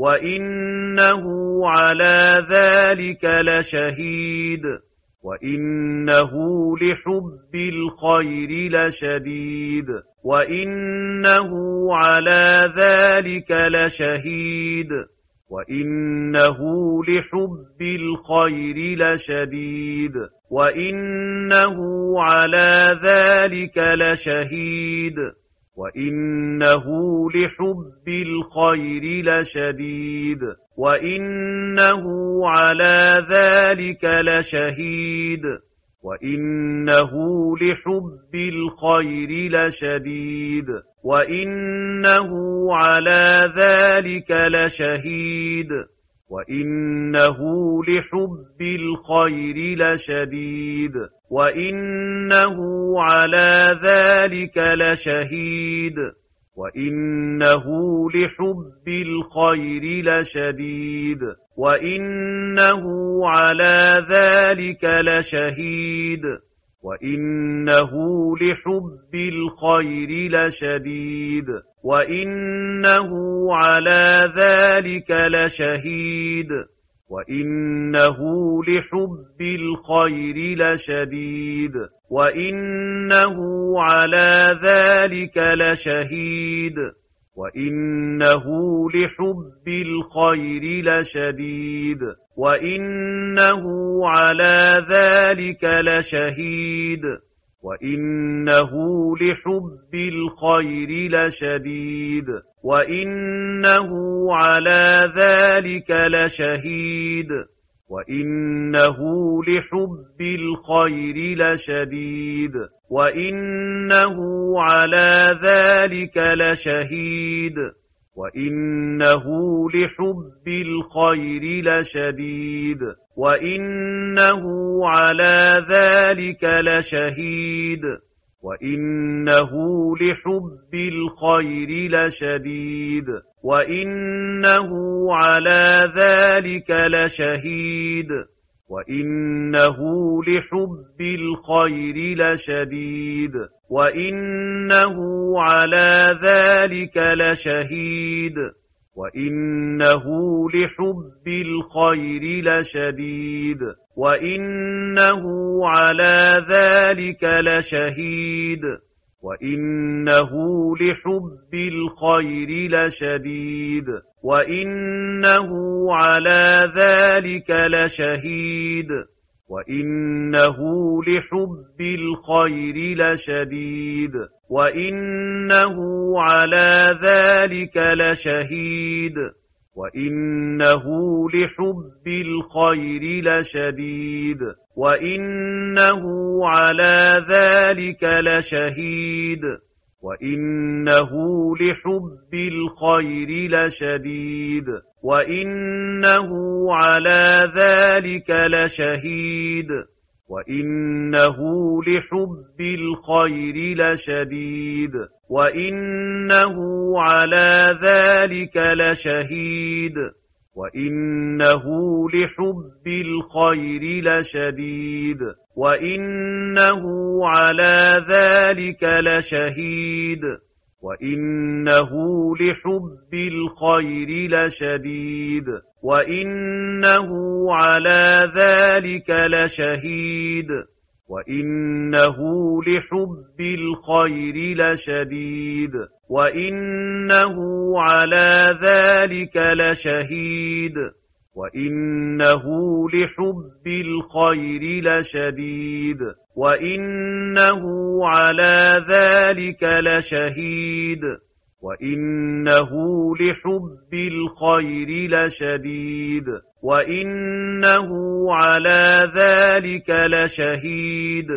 وإنه على ذلك لشهيد وإنه لحب الخير لشديد وإنه على ذلك لشهيد وإنه لحب الخير لشديد وإنه على ذلك لشهيد وإنه لحب الخير لشديد وإنه على ذلك لشهيد وإنه لحب الخير لشديد وإنه على ذلك لشهيد وإنه لحب الخير لشديد وإنه على ذلك لشهيد وإنه لحب الخير لشديد وإنه على ذلك لشهيد وإنه لحب الخير لشديد وإنه على ذلك لشهيد وإنه لحب الخير لشديد وإنه على ذلك لشهيد وإنه لحب الخير لشديد وإنه على ذلك لشهيد وإنه لحب الخير لشديد وإنه على ذلك لشهيد وإنه لحب الخير لشديد وإنه على ذلك لشهيد وإنه لحب الخير لشديد وإنه على ذلك لشهيد وإنه لحب الخير لشديد وإنه على ذلك لشهيد وإنه لحب الخير لشديد وإنه على ذلك لشهيد وإنه لحب الخير لشديد وإنه على ذلك لشهيد وإنه لحب الخير لشديد وإنه على ذلك لشهيد وإنه لحب الخير لشديد وإنه على ذلك لشهيد وإنه لحب الخير لشديد وإنه على ذلك لشهيد وإنه لحب الخير لشديد وإنه على ذلك لشهيد وإنه لحب الخير لشديد وإنه على ذلك لشهيد وإنه لحب الخير لشديد وإنه على ذلك لشهيد وإنه لحب الخير لشديد وإنه على ذلك لشهيد وإنه لحب الخير لشديد وإنه على ذلك لشهيد وإنه لحب الخير لشديد وإنه على ذلك لشهيد وإنه لحب الخير لشديد وإنه على ذلك لشهيد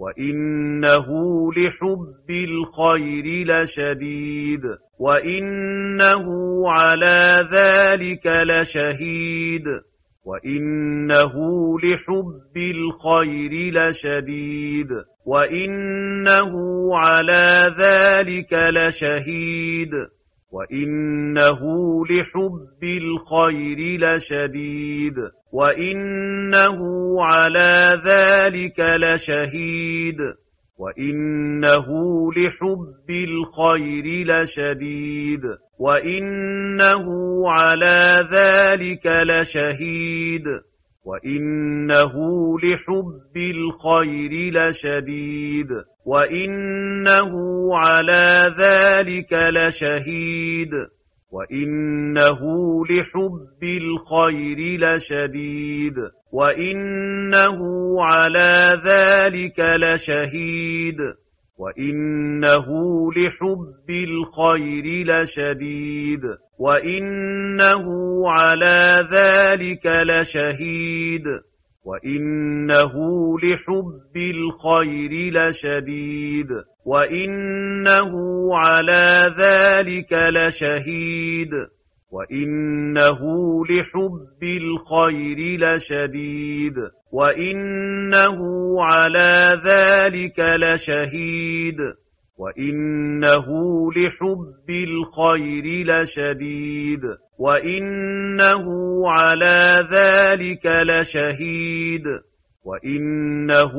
وإنه لحب الخير لشديد وإنه على ذلك لشهيد وإنه لحب الخير لشديد وإنه على ذلك لشهيد وإنه لحب الخير لشديد وإنه على ذلك لشهيد وإنه لحب الخير لشديد وإنه على ذلك لشهيد وإنه لحب الخير لشديد وإنه على ذلك لشهيد وإنه لحب الخير لشديد وإنه على ذلك لشهيد وإنه لحب الخير لشديد وإنه على ذلك لشهيد وإنه لحب الخير لشديد وإنه على ذلك لشهيد وإنه لحب الخير لشديد وإنه على ذلك لشهيد وإنه لحب الخير لشديد وإنه على ذلك لشهيد وإنه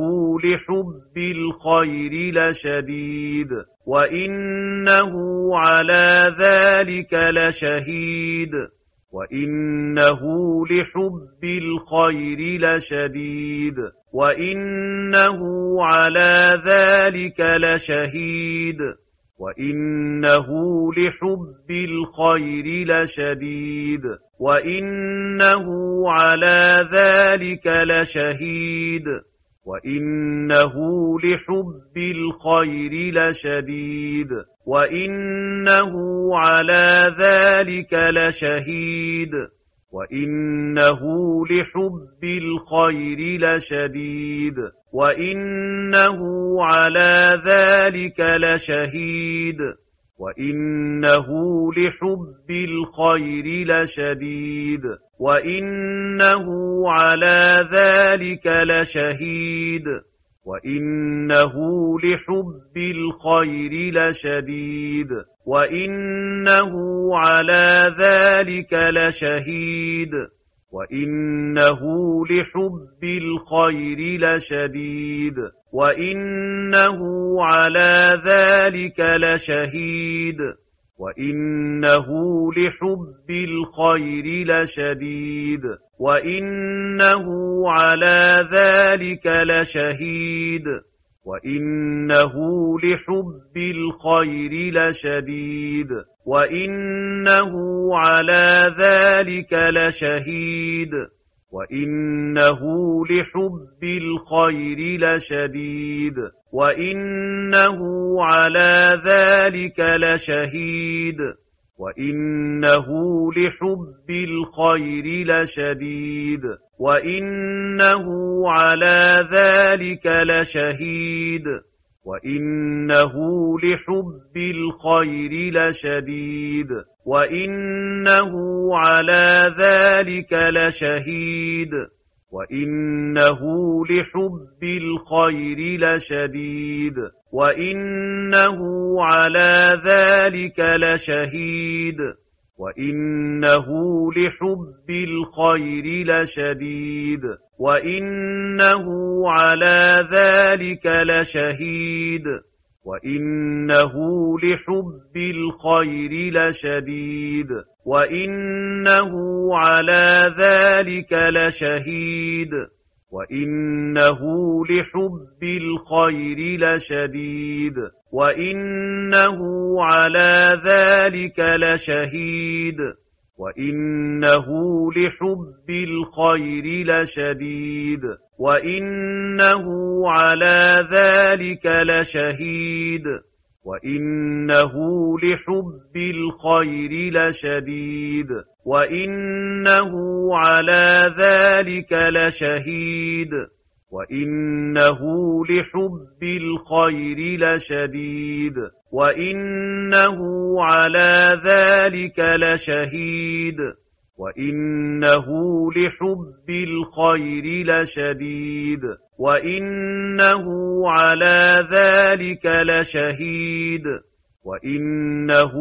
لحب الخير لشديد وإنه على ذلك لشهيد وإنه لحب الخير لشديد وإنه على ذلك لشهيد وإنه لحب الخير لشديد وإنه على ذلك لشهيد وإنه لحب الخير لشديد وإنه على ذلك لشهيد وإنه لحب الخير لشديد وإنه على ذلك لشهيد وإنه لحب الخير لشديد وإنه على ذلك لشهيد وإنه لحب الخير لشديد وإنه على ذلك لشهيد وإنه لحب الخير لشديد وإنه على ذلك لشهيد وإنه لحب الخير لشديد وإنه على ذلك لشهيد وإنه لحب الخير لشديد وإنه على ذلك لشهيد وإنه لحب الخير لشديد وإنه على ذلك لشهيد وإنه لحب الخير لشديد وإنه على ذلك لشهيد وإنه لحب الخير لشديد وإنه على ذلك لشهيد وإنه لحب الخير لشديد وإنه على ذلك لشهيد وإنه لحب الخير لشديد وإنه على ذلك لشهيد وإنه لحب الخير لشديد وإنه على ذلك لشهيد وإنه لحب الخير لشديد وإنه على ذلك لشهيد وإنه لحب الخير لشديد وإنه على ذلك لشهيد وإنه لحب الخير لشديد وإنه على ذلك لشهيد وإنه لحب الخير لشديد وإنه على ذلك لشهيد وإنه لحب الخير لشديد وإنه على ذلك لشهيد وإنه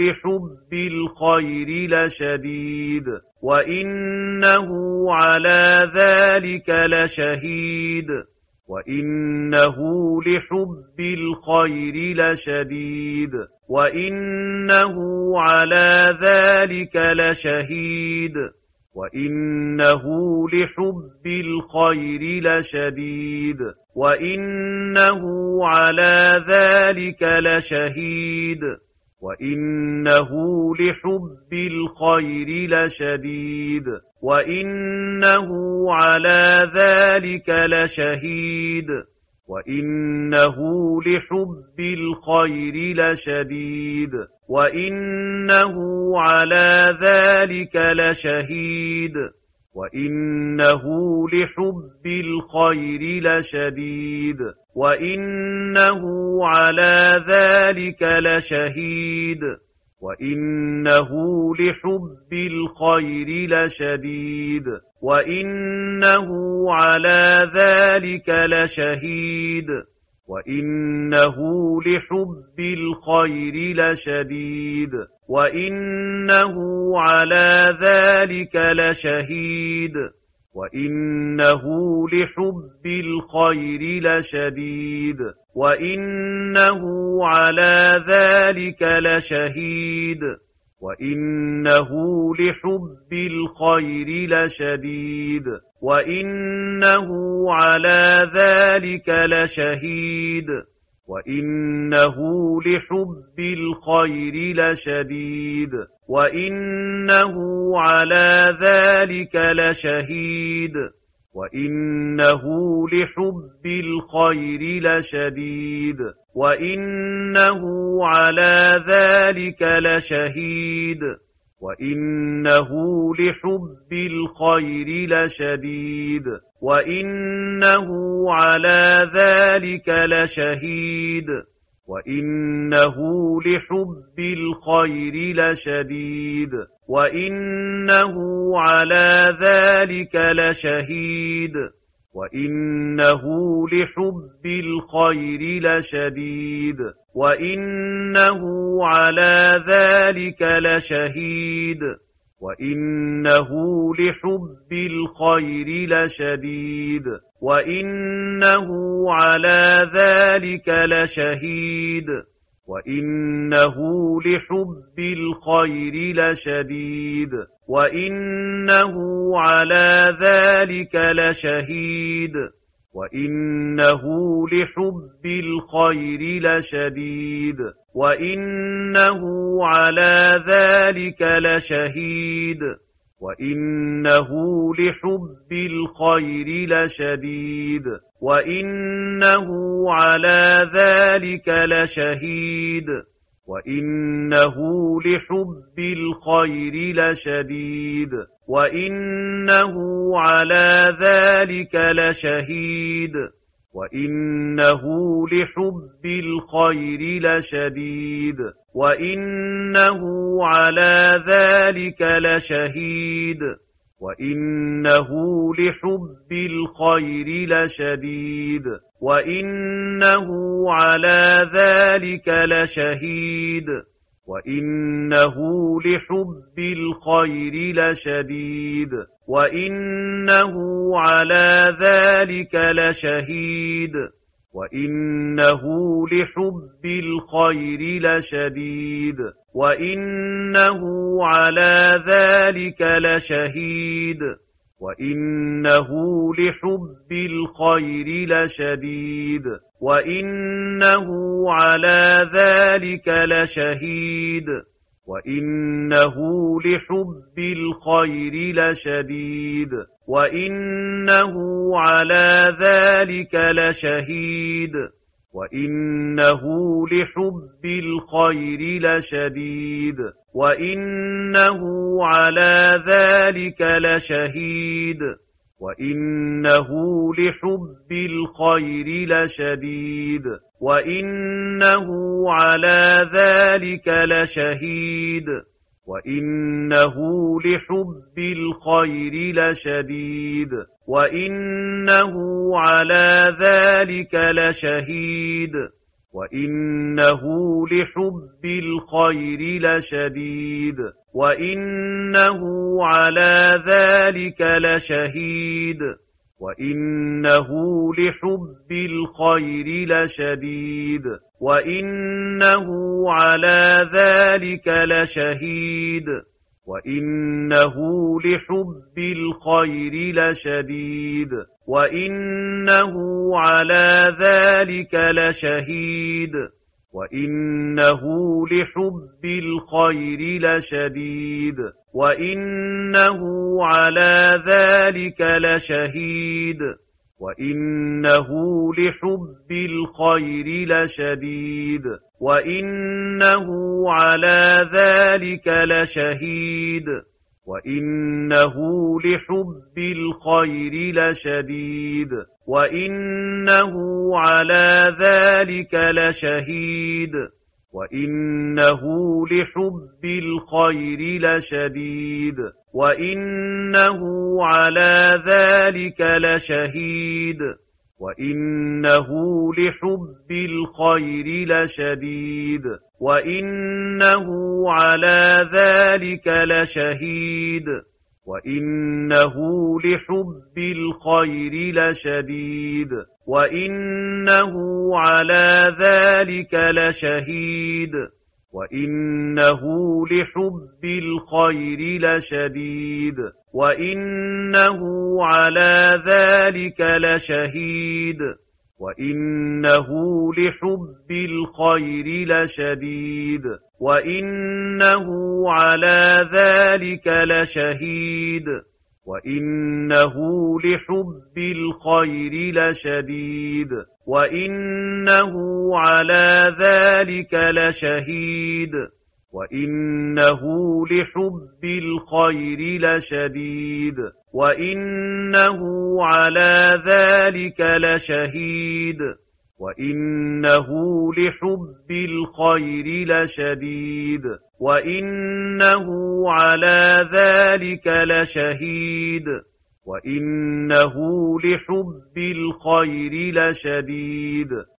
لحب الخير لشديد وإنه على ذلك لشهيد وإنه لحب الخير لشديد وإنه على ذلك لشهيد وإنه لحب الخير لشديد وإنه على ذلك لشهيد وإنه لحب الخير لشديد وإنه على ذلك لشهيد وإنه لحب الخير لشديد وإنه على ذلك لشهيد وإنه لحب الخير لشديد وإنه على ذلك لشهيد وإنه لحب الخير لشديد وإنه على ذلك لشهيد وإنه لحب الخير لشديد وإنه على ذلك لشهيد وإنه لحب الخير لشديد وإنه على ذلك لشهيد وإنه لحب الخير لشديد وإنه على ذلك لشهيد وإنه لحب الخير لشديد وإنه على ذلك لشهيد وإنه لحب الخير لشديد وإنه على ذلك لشهيد وإنه لحب الخير لشديد وإنه على ذلك لشهيد وإنه لحب الخير لشديد وإنه على ذلك لشهيد وإنه لحب الخير لشديد وإنه على ذلك لشهيد وإنه لحب الخير لشديد وإنه على ذلك لشهيد وإنه لحب الخير لشديد وإنه على ذلك لشهيد وإنه لحب الخير لشديد وإنه على ذلك لشهيد وإنه لحب الخير لشديد وإنه على ذلك لشهيد وإنه لحب الخير لشديد وإنه على ذلك لشهيد وإنه لحب الخير لشديد وإنه على ذلك لشهيد وإنه لحب الخير لشديد وإنه على ذلك لشهيد وإنه لحب الخير لشديد وإنه على ذلك لشهيد وإنه لحب الخير لشديد وإنه على ذلك لشهيد وإنه لحب الخير لشديد وإنه على ذلك لشهيد وإنه لحب الخير لشديد وإنه على ذلك لشهيد وإنه لحب الخير لشديد وإنه على ذلك لشهيد وإنه لحب الخير لشديد وإنه على ذلك لشهيد وإنه لحب الخير لشديد وإنه على ذلك لشهيد وإنه لحب الخير لشديد وإنه على ذلك لشهيد وإنه لحب الخير لشديد وإنه على ذلك لشهيد وإنه لحب الخير لشديد وإنه على ذلك لشهيد وإنه لحب الخير لشديد وإنه على ذلك لشهيد وإنه لحب الخير لشديد وإنه على ذلك لشهيد وإنه لحب الخير لشديد وإنه على ذلك لشهيد وإنه لحب الخير لشديد وإنه على ذلك لشهيد وإنه لحب الخير لشديد وإنه على ذلك لشهيد وإنه لحب الخير لشديد وإنه على ذلك لشهيد وإنه لحب الخير لشديد وإنه على ذلك لشهيد وإنه لحب الخير لشديد وإنه على ذلك لشهيد وإنه لحب الخير لشديد وإنه على ذلك لشهيد وإنه لحب الخير لشديد وإنه على ذلك لشهيد وإنه لحب الخير لشديد وإنه على ذلك لشهيد وإنه لحب الخير لشديد